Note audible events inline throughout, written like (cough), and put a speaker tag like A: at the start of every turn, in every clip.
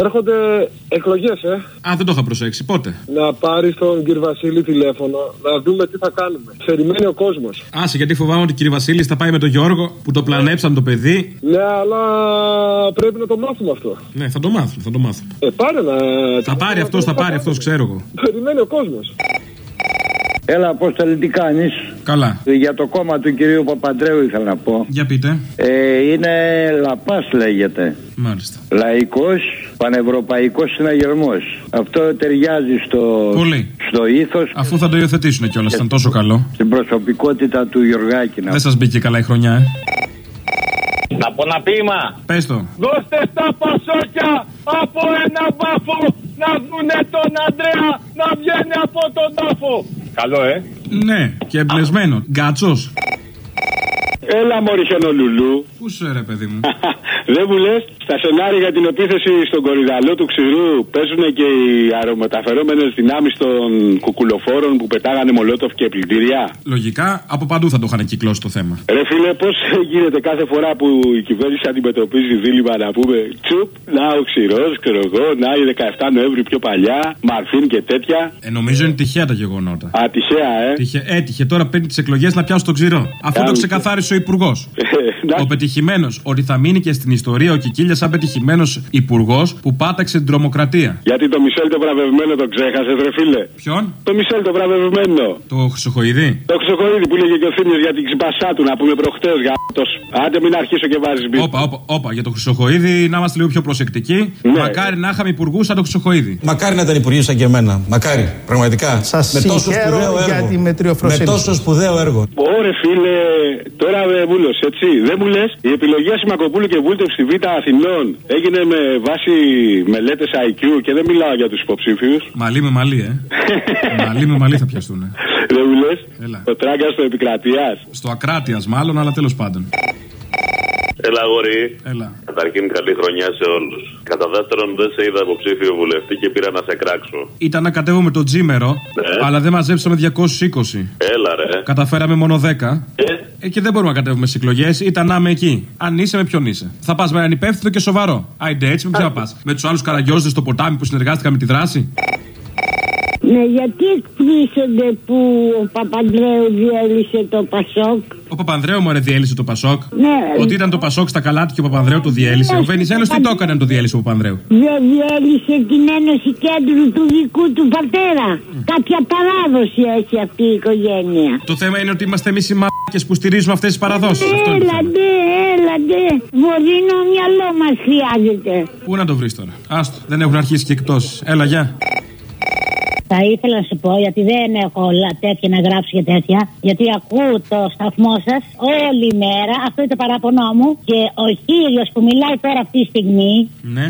A: Έρχονται εκλογές, ε.
B: Α, δεν το είχα προσέξει. Πότε;
A: Να πάρει τον κύριο Βασίλη τηλέφωνο, να δούμε τι θα κάνουμε. Περιμένει ο κόσμος.
B: Άσε, γιατί φοβάμαι ότι ο κύριος Βασίλης θα πάει με τον Γιώργο που το πλανέψαν το παιδί.
A: Ναι, αλλά πρέπει να το μάθουμε αυτό.
B: Ναι, θα το μάθουμε, θα το μάθουμε.
A: Ε, πάρε να.
B: Θα πάρει αυτός, θα πάρει αυτός, ξέρω εγώ.
A: Περιμένει ο κόσμος.
C: Έλα, Απόστολη, τι κάνεις;
B: Καλά.
C: Για το κόμμα του κυρίου Παπαντρέου ήθελα να πω.
B: Για πείτε.
C: Ε, είναι Λαπάς λέγεται.
B: Μάλιστα.
C: Λαϊκός, πανευρωπαϊκός συναγερμός. Αυτό ταιριάζει στο,
B: Πολύ.
C: στο ήθος,
B: Αφού θα το υιοθετήσουν κιόλας, ήταν τόσο καλό.
C: στην προσωπικότητα του Γιωργάκη. να
B: Δεν σας μπήκε καλά η χρονιά, ε.
D: Να πω ένα ποίημα.
B: Πες το.
D: Δώστε στα πασόκια από ένα μπάφο να δούνε τον Αντρέα να βγαίνει από τον τάφο. Καλό, ε.
B: Ναι, και εμπνευσμένο. Γκάτσος.
E: Έλα, Μωρή Χιονολουλού.
B: Πού σε ρε, παιδί μου; (laughs)
E: Δεν μου λες, στα σενάρια για την επίθεση στον κορυδαλό του ξηρού παίζουν και οι αερομεταφερόμενες δυνάμεις των κουκουλοφόρων που πετάγανε μολότοφ και πλυντήρια;
B: Λογικά από παντού θα το είχαν κυκλώσει το θέμα.
E: Ρε φίλε, πώς γίνεται κάθε φορά που η κυβέρνηση αντιμετωπίζει δίλημα να πούμε τσουπ, να ο ξηρός, ξέρω εγώ, να η 17 Νοέμβρη πιο παλιά, Μαρφίν και τέτοια.
B: Ε, νομίζω είναι τυχαία τα γεγονότα.
E: Α, τυχαία, ε.
B: Τυχε, έτυχε τώρα παίρνει τις εκλογές να πιάσει τον ξηρό. Αυτό το
E: Κάμισε.
B: ξεκαθάρισε ο Υπουργός.
E: εντάξει.
B: Ο πετυχημένος. Ότι θα μείνει και στην ιστορία ο Κικίλιας σαν πετυχημένος Υπουργός που πάταξε την τρομοκρατία.
E: Γιατί το Μισελ το βραβευμένο το ξέχασες, ρε φίλε;
B: Ποιον;
E: Το Μισελ το βραβευμένο.
B: Το Χρυσοχοειδή.
E: Το Χρυσοκοίδη που λέγε και ο Θήμιος για την ξυπασά του να πούμε προχτές γάτος. Άντε μην αρχίσω και βάζεις μπει.
B: Όπα, όπα, όπα, για το Χρυσοχοίδη να είμαστε λίγο πιο προσεκτικοί.
E: Ναι.
B: Μακάρι να είχαμε υπουργούς σαν το Χρυσοχοίδη.
F: Μακάρι να ήταν υπουργείο σαν και εμένα. Μακάρι, πραγματικά.
G: Σας
F: με τόσο
G: συγχαίρω
F: σπουδαίο
G: για
F: έργο.
G: τη
F: με
G: μετριοφροσύνη
F: τόσο
G: σας.
F: σπουδαίο έργο.
E: Ωρε φίλε, τώρα με βούλωσε, έτσι. Δεν μου λες, η επιλογή Ασημακοπούλου και Βούλτεψ στη Β' Αθηνών έγινε με βάση μελέτες IQ και δεν μιλάω για τους υποψήφιους.
B: Μαλί με μαλί, ε. μαλί με μαλί θα πιαστούν.
E: Δεν μου λες,
B: Έλα.
E: ο τράγκα του επικρατείας.
B: Στο ακράτειας μάλλον, αλλά τέλος πάντων.
D: Έλα, αγόρι.
B: Έλα.
D: Καταρχήν, καλή χρονιά σε όλους. Κατά δεύτερον, δεν σε είδα υποψήφιο βουλευτή και πήρα να σε κράξω.
B: Ήταν να κατέβουμε το τζίμερο,
D: Ναι.
B: αλλά δεν μαζέψαμε 220.
D: Έλα, ρε.
B: Καταφέραμε μόνο 10.
D: Ε,
B: Ε, και δεν μπορούμε να κατέβουμε στις εκλογές. Ήταν να είμαι εκεί. Αν είσαι, με ποιον είσαι. Θα πας με έναν υπεύθυνο και σοβαρό. Άιντε έτσι, με ποια πας. Με τους άλλους καραγκιόζε στο ποτάμι που συνεργάστηκαν με τη δράση.
H: Ναι, γιατί εκπλήσονται που ο Παπαντρέου διέλυσε το Πασόκ;
B: Ο Παπανδρέου μου διέλυσε το Πασόκ.
H: Ναι.
B: Ότι ήταν το Πασόκ στα καλά του και ο Παπανδρέου το διέλυσε. Ο Βενιζέλος τι το έκανε να το διέλυσε ο Παπανδρέου;
H: Δεν διέλυσε την Ένωση Κέντρου του δικού του πατέρα. Κάποια παράδοση έχει αυτή η οικογένεια.
B: Το θέμα είναι ότι είμαστε εμείς οι μάκε που στηρίζουμε αυτές τις παραδόσεις.
H: Έλαντε, έλαντε. Βορεινό μυαλό μας χρειάζεται.
B: Πού να το βρεις τώρα; Άστο, δεν έχουν αρχίσει και εκτόσεις. Έλα, γεια.
I: Θα ήθελα να σου πω, γιατί δεν έχω όλα τέτοια να γράψω και τέτοια, γιατί ακούω το σταθμό σας όλη μέρα, αυτό είναι το παράπονό μου, και ο κύριος που μιλάει τώρα αυτή τη στιγμή
B: Ναι.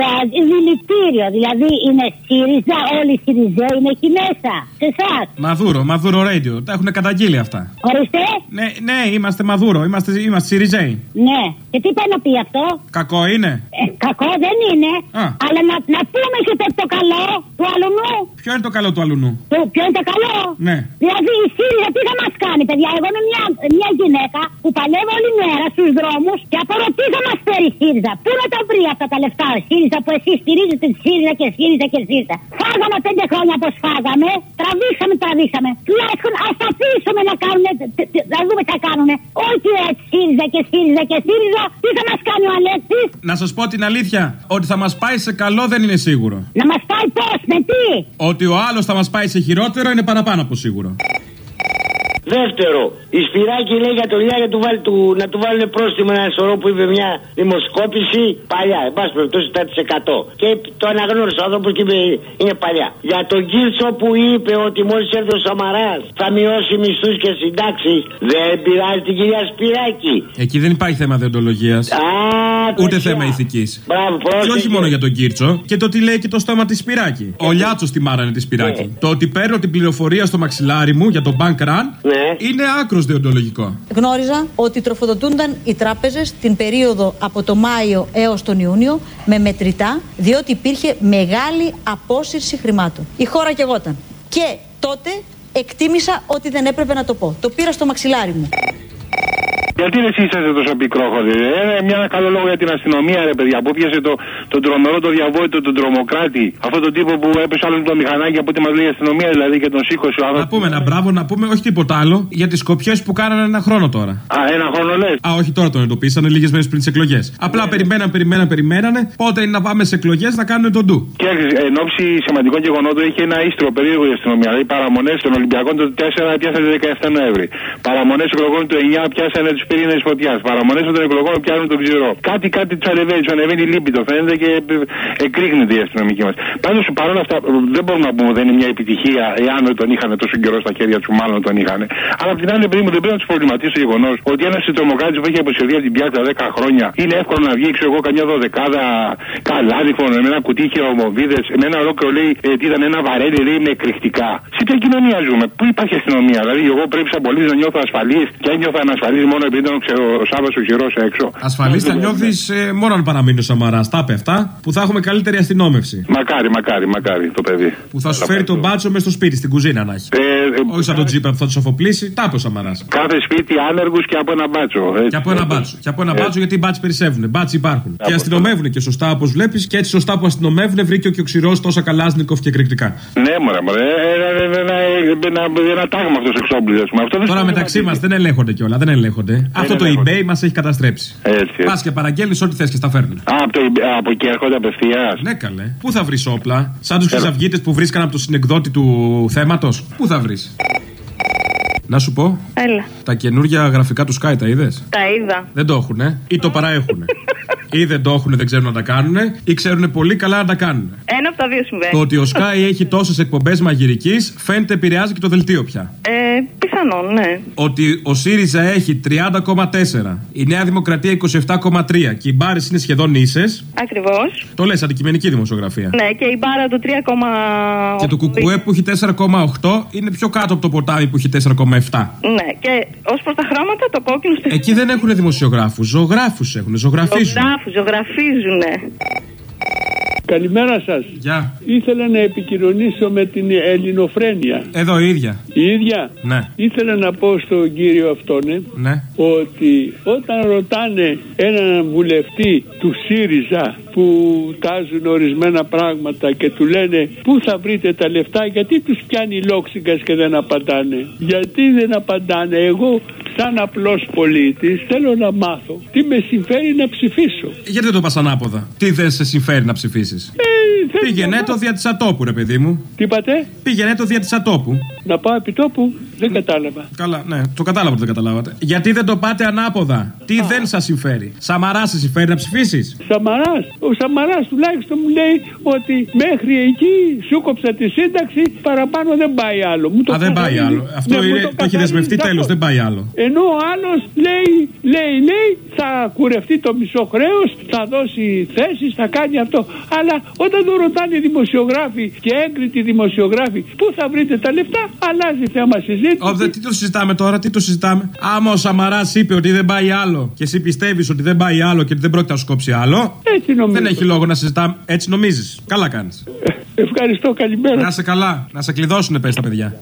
I: βάζει δηλητήριο. Δηλαδή είναι ΣΥΡΙΖΑ, όλοι οι ΣΥΡΙΖΑ είναι εκεί μέσα. Σε εσάς.
B: Μαδούρο, Μαδούρο Radio. Τα έχουν καταγγείλει αυτά.
I: Ορίστε.
B: Ναι, ναι, είμαστε Μαδούρο. Είμαστε, είμαστε Σιριζέοι.
I: Ναι. Και τι πάει να πει αυτό;
B: Κακό είναι;
I: Ε, κακό δεν είναι.
B: Α.
I: Αλλά να, να πούμε και το, το καλό του αλουνού.
B: Ποιο είναι το καλό του αλουνού.
I: Το, ποιο είναι το καλό;
B: Ναι.
I: Δηλαδή η ΣΥΡΙΖΑ τι θα μας κάνει, παιδιά; Εγώ είμαι μια, μια γυναίκα που παλεύω όλη μέρα στους δρόμους και απορώ τι θα μας φέρει η ΣΥΡΙΖΑ. Πού να τα βρει αυτά τα λεφτά, η ΣΥΡΙΖΑ που εσείς στηρίζετε τη ΣΥΡΙΖΑ και ΣΥΡΙΖΑ και ΣΥΡΙΖΑ. Φάγαμε πέντε χρόνια όπως φάγαμε, τραβήξαμε, τραβήξαμε. Τουλάχιστον α τα αφήσουμε να κάνουν, να δούμε τι θα κάνουν. Όχι έτσι ΣΥΡΙΖΑ και ΣΥΡΙΖΑ και ΣΥΡΙΖΑ. Τι θα μας κάνει ο Αλέξης,
B: Να σας πω την αλήθεια. Ότι θα μας πάει σε καλό δεν είναι σίγουρο.
I: να μας πάει πώς, με τι;
B: Ότι ο άλλος θα μας πάει σε χειρότερο είναι παραπάνω από σίγουρο.
J: Δεύτερο, η Σπυράκη λέει για το Λιά να του, βάλει, του, να του βάλουν πρόστιμο ένα σωρό που είπε μια δημοσκόπηση παλιά. Εν πάση περιπτώσει 7%. Και το αναγνώρισε ο άνθρωπος και είπε είναι παλιά. Για τον Κίρτσο που είπε ότι μόλις έρθει ο Σαμαράς θα μειώσει μισθούς και συντάξεις, δεν πειράζει την κυρία Σπυράκη.
B: Εκεί δεν υπάρχει θέμα δεοντολογίας.
J: Α,
B: Ούτε
J: τέτοια.
B: θέμα ηθικής.
J: Μπράβο,
B: Και όχι
J: πρόσεχε.
B: μόνο για τον Κίρτσο, και το τι λέει και το στόμα της Σπυράκη. Ο Λιάτσος τη μάρανε τη Σπυράκη. Το ότι παίρνω την πληροφορία στο μαξιλάρι μου για το bank run είναι άκρος δεοντολογικό.
K: Γνώριζα ότι τροφοδοτούνταν οι τράπεζες την περίοδο από το Μάιο έως τον Ιούνιο με μετρητά, διότι υπήρχε μεγάλη απόσυρση χρημάτων. Η χώρα κεγόταν. Και τότε εκτίμησα ότι δεν έπρεπε να το πω. Το πήρα στο μαξιλάρι μου.
L: Γιατί δεν είσαστε τόσο πικρόχοδοι. Ε, μια καλό λόγο για την αστυνομία, ρε παιδιά, που πιάσε το, τον τρομερό, τον διαβόητο, τον τρομοκράτη. Αυτό τον τύπο που έπεσε άλλο το μηχανάκι από ό,τι μας λέει η αστυνομία, δηλαδή και τον σήκωσε ο
B: Να πούμε ένα μπράβο, να πούμε όχι τίποτα άλλο για τις κοπιές που κάνανε ένα χρόνο τώρα.
L: Α, ένα χρόνο λες;
B: Α, όχι τώρα τον εντοπίσανε, λίγες μέρες πριν τις εκλογές. Απλά περιμέναν, περιμέναν, περιμένανε. Πότε είναι να πάμε σε εκλογές να κάνουν τον ντου.
L: Και εν ώψη σημαντικών γεγονότων είχε ένα ίστρο περίεργο η αστυνομία. Δηλαδή παραμονές των Ολυμπιακών το 4 πιάσανε 17 Νοέμβρη. Παραμονές εκλογών του 9 πιάσανε του πυρήνες φωτιάς. Παραμονές των εκλογών πιάνουν τον ξηρό. Κάτι, κάτι τους ανεβαίνει, τους ανεβαίνει λίμπητο φαίνεται και εκρήγνεται η αστυνομική μας. Πάντως παρόλα αυτά δεν μπορούμε να πούμε ότι δεν είναι μια επιτυχία εάν δεν τον είχαν τόσο καιρό στα χέρια τους, μάλλον τον είχαν. Αλλά απ' την άλλη, παιδί μου, δεν πρέπει να τους προβληματίσει το γεγονός ότι ένας τρομοκράτη που έχει αποσυρθεί από την πιάτσα 10 χρόνια είναι εύκολο να βγει, ξέρω εγώ, καμιά δωδεκάδα καλάδιφων με ένα κουτί χειρομοβίδες, με ένα ολόκληρο λέει ε, τι ήταν ένα βαρέλι λέει με εκρηκτικά. Σε ποια κοινωνία ζούμε, πού υπάρχει αστυνομία, δηλαδή εγώ πρέπει σαν πολίτης να νιώθω ασφαλής και αν νιώθω ανασφαλής μόνο επειδή ήταν ο Σάββατο χειρό έξω.
B: Ασφαλή θα νιώθει ε, μόνο αν παραμείνει ο Σαμαρά. Τα αυτά που θα έχουμε καλύτερη αστυνόμευση.
L: Μακάρι, μακάρι, μακάρι το παιδί.
B: Που θα σου φέρει τον μπάτσο με στο σπίτι, στην κουζίνα να έχει.
L: Ε,
B: Όχι σαν τον τζίπρα που θα του αφοπλίσει, τάπο Σαμαρά.
L: Κάθε σπίτι άνεργου και από ένα μπάτσο. Έτσι.
B: Και από ένα μπάτσο. Και από ένα μπάτσο γιατί οι μπάτσοι περισσεύουν. Μπάτσοι υπάρχουν. Και αστυνομεύουν και σωστά όπω βλέπει και έτσι σωστά που αστυνομεύουν βρήκε και ο ξηρό τόσα καλάσνικοφ και εκρηκτικά.
L: Ναι, μωρέ, μωρέ. Ένα τάγμα αυτό εξόπλιστο.
B: Τώρα μεταξύ μα δεν ελέγχονται κιόλα. Δεν ελέγχονται. Αυτό το eBay μας έχει καταστρέψει. Πας και παραγγέλνεις ό,τι θες και στα φέρνουν.
L: Από εκεί έρχονται απευθείας.
B: Ναι, καλέ. Πού θα βρεις όπλα. Σαν τους χρυσαυγίτε που βρίσκαν από το συνεκδότη του θέματος. Πού θα βρεις. Να σου πω.
M: Έλα.
B: Τα καινούργια γραφικά του Sky τα είδες;
M: Τα είδα.
B: Δεν το έχουν, ή το παραέχουν. (laughs) ή δεν το έχουν, δεν ξέρουν να τα κάνουν, ή ξέρουν πολύ καλά να τα κάνουν.
M: Ένα από τα δύο συμβαίνει.
B: Το ότι ο Sky (laughs) έχει τόσες εκπομπές μαγειρικής φαίνεται επηρεάζει και το δελτίο πια.
M: Ε, πιθανόν, ναι.
B: Ότι ο ΣΥΡΙΖΑ έχει 30,4, η Νέα Δημοκρατία 27,3 και οι μπάρες είναι σχεδόν ίσε.
M: Ακριβώς.
B: Το λες, αντικειμενική δημοσιογραφία.
M: Ναι, και η μπάρα του 3,8.
B: Και το κουκουέ που έχει 4,8 είναι πιο κάτω από το ποτάμι που έχει 4,7.
M: Ναι, και ως προς τα χρώματα το κόκκινο στη
B: Εκεί δεν έχουν δημοσιογράφους, ζωγράφους έχουν, ζωγραφίζουν.
M: Ζωγράφους, ζωγραφίζουνε.
N: Καλημέρα σας.
B: Γεια.
N: Ήθελα να επικοινωνήσω με την ελληνοφρένεια.
B: Εδώ η ίδια.
N: Η ίδια;
B: Ναι.
N: Ήθελα να πω στον κύριο αυτόν
B: ναι.
N: ότι όταν ρωτάνε έναν βουλευτή του ΣΥΡΙΖΑ που τάζουν ορισμένα πράγματα και του λένε πού θα βρείτε τα λεφτά γιατί τους πιάνει λόξιγκας και δεν απαντάνε. Γιατί δεν απαντάνε. Εγώ σαν απλός πολίτης θέλω να μάθω τι με συμφέρει να ψηφίσω.
B: Γιατί δεν το πας ανάποδα; Τι δεν σε συμφέρει να ψηφίσεις;
N: Ε,
B: Πήγαινε το δια της ατόπου ρε παιδί μου.
N: Τι είπατε;
B: Πήγαινε το δια της ατόπου.
N: Να πάω επί τόπου. Δεν κατάλαβα.
B: Καλά, ναι, το κατάλαβα ότι δεν καταλάβατε. Γιατί δεν το πάτε ανάποδα. Τι δεν σας συμφέρει. Σαμαράς σε συμφέρει να ψηφίσεις;
N: Σαμαράς. Ο Σαμαράς τουλάχιστον μου λέει ότι μέχρι εκεί σου κόψα τη σύνταξη, παραπάνω δεν πάει άλλο. Μου το
B: Α, δεν πάει άλλο. Αυτό
N: Ναι,
B: είναι,
N: μου
B: το έχει δεσμευτεί
N: καθαρίζει
B: τέλος, δεν πάει άλλο.
N: Ενώ ο άλλος λέει, λέει, λέει, θα κουρευτεί το μισό χρέος, θα δώσει θέσεις, θα κάνει αυτό. Αλλά όταν το ρωτάνε οι δημοσιογράφοι και έγκριτοι δημοσιογράφοι, πού θα βρείτε τα λεφτά, αλλάζει θέμα συζήτηση.
B: Ω, δε, τι το συζητάμε τώρα, τι το συζητάμε; Άμα ο Σαμαράς είπε ότι δεν πάει άλλο και εσύ πιστεύεις ότι δεν πάει άλλο και ότι δεν πρόκειται να σου κόψει άλλο.
N: Έτσι νομίζω.
B: Δεν έχει λόγο να συζητάμε. Έτσι νομίζεις. Καλά κάνεις.
N: Ευχαριστώ, καλημέρα.
B: Να σε καλά. Να σε κλειδώσουνε, πες τα παιδιά.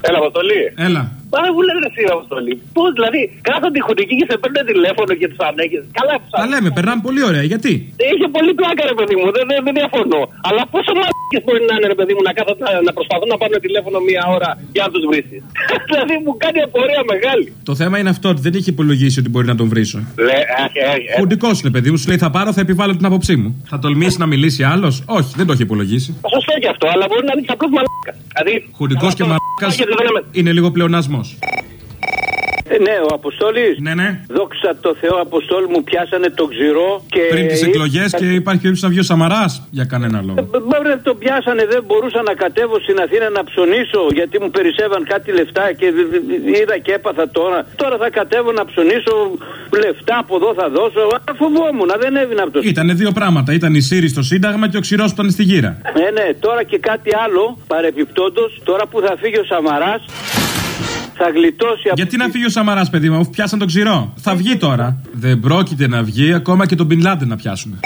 O: Έλα, Αποστολή.
B: Έλα.
O: Πάρα που λένε εσύ, Αποστολή. Πώς δηλαδή κάθονται οι χοντικοί και σε παίρνουν τηλέφωνο και τους ανέγγε. Καλά, που
B: Τα λέμε, περνάμε πολύ ωραία. Γιατί;
O: Είχε πολύ πλάκα, ρε παιδί μου. Δεν, δεν, δεν διαφωνώ. Αλλά πόσο μαλακίες μπορεί να είναι, ρε παιδί μου, να κάθονται να προσπαθούν να πάρουν τηλέφωνο μία ώρα για να τους βρει. (laughs) δηλαδή μου κάνει απορία μεγάλη.
B: Το θέμα είναι αυτό ότι δεν είχε υπολογίσει ότι μπορεί να τον βρίσω.
O: Λε, αχ, αχ, αχ.
B: Χουντικός είναι, παιδί μου. Σου λέει θα πάρω, θα επιβάλλω την άποψή μου. Θα τολμήσει να μιλήσει άλλος; Όχι, δεν το έχει υπολογίσει.
O: Σωστό και αυτό, αλλά μπορεί να είναι απλώ μαλάκα. Δηλαδή,
B: Χουντικός και μαλάκα
O: γιατί δεν είμαι-
B: είναι λίγο πλεονασμό.
P: Ε, ναι, ο Αποστόλης.
B: Ναι, ναι.
P: Δόξα τω Θεώ, Αποστόλη μου πιάσανε τον ξηρό και.
B: Πριν τις εκλογές και υπάρχει περίπτωση να βγει ο Σαμαράς για κανένα λόγο.
P: Μπορεί να τον πιάσανε, δεν μπορούσα να κατέβω στην Αθήνα να ψωνίσω γιατί μου περισσεύαν κάτι λεφτά και δ- δ- δ- είδα και έπαθα τώρα. Τώρα θα κατέβω να ψωνίσω λεφτά από εδώ θα δώσω. Α, Φοβόμουν, δεν έβηνα από το
B: Ήταν δύο πράγματα. Ήταν η Σύρι στο Σύνταγμα και ο ξηρός που ήταν στη γύρα.
P: Ναι, ναι, τώρα και κάτι άλλο παρεπιπτόντως, τώρα που θα φύγει ο Σαμαράς, θα γλιτώσει από.
B: Γιατί να φύγει ο Σαμαράς, παιδί μου, αφού πιάσαν τον ξηρό. Θα βγει τώρα. Δεν πρόκειται να βγει ακόμα και τον Μπιν Λάντεν να πιάσουμε.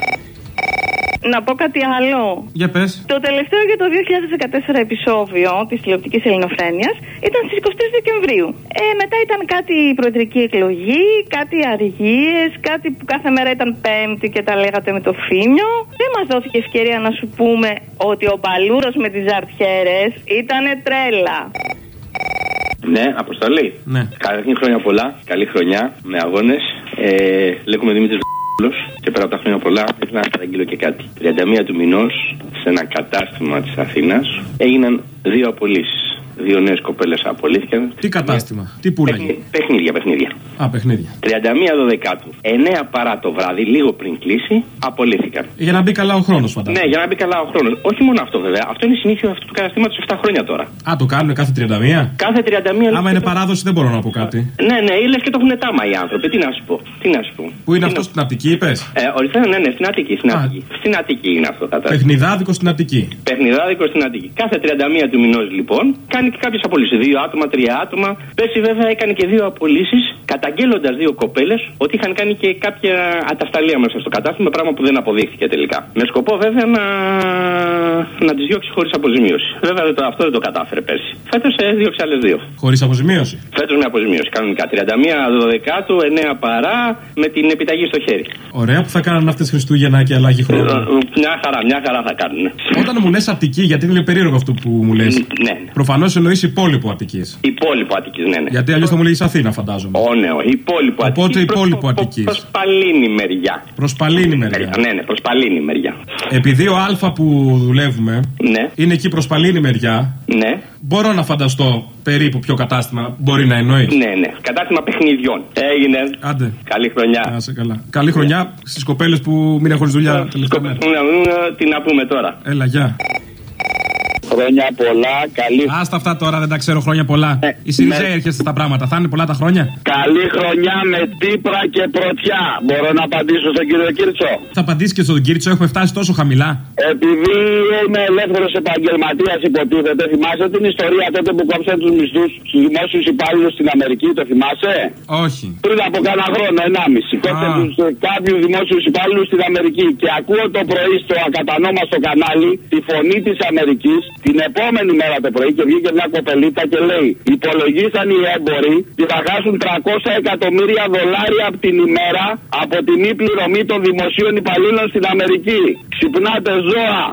M: Να πω κάτι άλλο.
B: Για πες.
M: Το τελευταίο για το 2014 επεισόδιο της τηλεοπτικής ελληνοφρένειας ήταν στις 23 Δεκεμβρίου. Ε, μετά ήταν κάτι προεδρική εκλογή, κάτι αργίες, κάτι που κάθε μέρα ήταν Πέμπτη και τα λέγατε με το φίμιο. Δεν μας δόθηκε ευκαιρία να σου πούμε ότι ο Μπαλούρο με τις ζαρτιέρε ήταν τρέλα.
Q: Ναι, αποστολή.
B: Ναι.
Q: Καταρχήν χρόνια πολλά. Καλή χρονιά με αγώνες. Ε, λέγομαι Δημήτρης Β***λος και πέρα από τα χρόνια πολλά ήθελα να καταγγείλω και κάτι. 31 του μηνός σε ένα κατάστημα της Αθήνας έγιναν δύο απολύσεις. Δύο νέες κοπέλες απολύθηκαν.
B: Τι κατάστημα, τι πουλάγε.
Q: Παιχνίδια, παιχνίδια.
B: Α, παιχνίδια.
Q: 31 Δεκάτου, 9 παρά το βράδυ, λίγο πριν κλείσει, απολύθηκαν.
B: Για να μπει καλά ο χρόνος, φαντάζομαι.
Q: Ναι, για να μπει καλά ο χρόνος. Όχι μόνο αυτό βέβαια. Αυτό είναι συνήθιο αυτού του καταστήματος 7 χρόνια τώρα.
B: Α, το κάνουν κάθε 31.
Q: Κάθε 31
B: Άμα είναι παράδοση, δεν μπορώ να πω κάτι.
Q: Ναι, ναι, λες και το έχουν τάμα οι άνθρωποι. Τι να σου πω. Τι να σου πω.
B: Πού είναι αυτό στην Αττική, είπες;
Q: Ε, οριστικά, ναι, ναι, στην Αττική. Στην Αττική, στην Αττική είναι αυτό. Κατά.
B: Παιχνιδάδικο στην Αττική.
Q: Παιχνιδάδικο στην Αττική. Κάθε 31 του μηνός λοιπόν κάνει και κάποιες απολύσεις. Δύο άτομα, τρία άτομα. Πέρσι βέβαια έκανε και δύο απολύσεις, καταγγέλλοντας δύο κοπέλες ότι είχαν κάνει και κάποια ατασταλία μέσα στο κατάστημα, πράγμα που δεν αποδείχθηκε τελικά. Με σκοπό βέβαια να, να τις διώξει χωρίς αποζημίωση. Βέβαια δεν το- αυτό δεν το κατάφερε πέρσι. Φέτος ε, διώξει άλλες δύο.
B: Χωρίς αποζημίωση.
Q: Φέτος με αποζημίωση κανονικά. 31 12 9 παρά με την επιταγή στο χέρι.
B: Ωραία που θα κάνουν αυτές Χριστούγεννα και αλλαγή
Q: Ε,
B: χρόνου.
Q: Μια χαρά, μια χαρά θα κάνουν.
B: Όταν μου λες Αττική, γιατί είναι περίεργο αυτό που μου λες.
Q: Ναι,
B: Προφανώς εννοεί υπόλοιπο Αττικής.
Q: Υπόλοιπο Αττικής, ναι, ναι.
B: Γιατί αλλιώς θα μου λέγεις Αθήνα, φαντάζομαι.
Q: Ω, ναι, όχι. Υπόλοιπο Αττικής.
B: Οπότε
Q: προς-
B: υπόλοιπο Αττικής.
Q: Προ Παλίνη μεριά.
B: Προ Παλίνη μεριά.
Q: Ναι, ναι, προ Παλίνη μεριά.
B: Επειδή ο Α που δουλεύουμε
Q: Ναι.
B: είναι εκεί προ Παλίνη μεριά,
Q: Ναι,
B: μπορώ να φανταστώ περίπου ποιο κατάστημα μπορεί να εννοείς.
Q: ναι, ναι. Κατάστημα παιχνιδιών. Έγινε.
B: Άντε.
Q: Καλή χρονιά.
B: Να σε καλά. Καλή χρονιά στις κοπέλες που μείναν χωρίς δουλειά τελευταία μέρα.
Q: Τι να πούμε τώρα.
B: Έλα, γεια.
D: Χρόνια πολλά, καλή.
B: Άστα αυτά τώρα, δεν τα ξέρω χρόνια πολλά. Η Σιριζέ
D: ναι.
B: έρχεσαι στα πράγματα. Θα είναι πολλά τα χρόνια.
D: Καλή χρονιά με τύπρα και πρωτιά. Μπορώ να απαντήσω στον κύριο Κίρτσο;
B: Θα απαντήσεις και στον Κίρτσο, έχουμε φτάσει τόσο χαμηλά.
D: Επειδή είμαι ελεύθερος επαγγελματίας, υποτίθεται, θυμάσαι την ιστορία τότε που κόψαν τους μισθούς στους δημόσιους υπάλληλους στην Αμερική, το θυμάσαι;
B: Όχι.
D: Πριν από κάνα χρόνο, ενάμιση. Κόψαν τους, ε, κάποιους δημόσιους υπάλληλους στην Αμερική. Και ακούω το πρωί στο ακατανόμαστο κανάλι τη φωνή της Αμερικής την επόμενη μέρα το πρωί και βγήκε μια κοπελίτα και λέει: Υπολογίσαν οι έμποροι ότι θα χάσουν 300 εκατομμύρια δολάρια από την ημέρα από τη μη πληρωμή των δημοσίων υπαλλήλων στην Αμερική. Ξυπνάτε ζώα!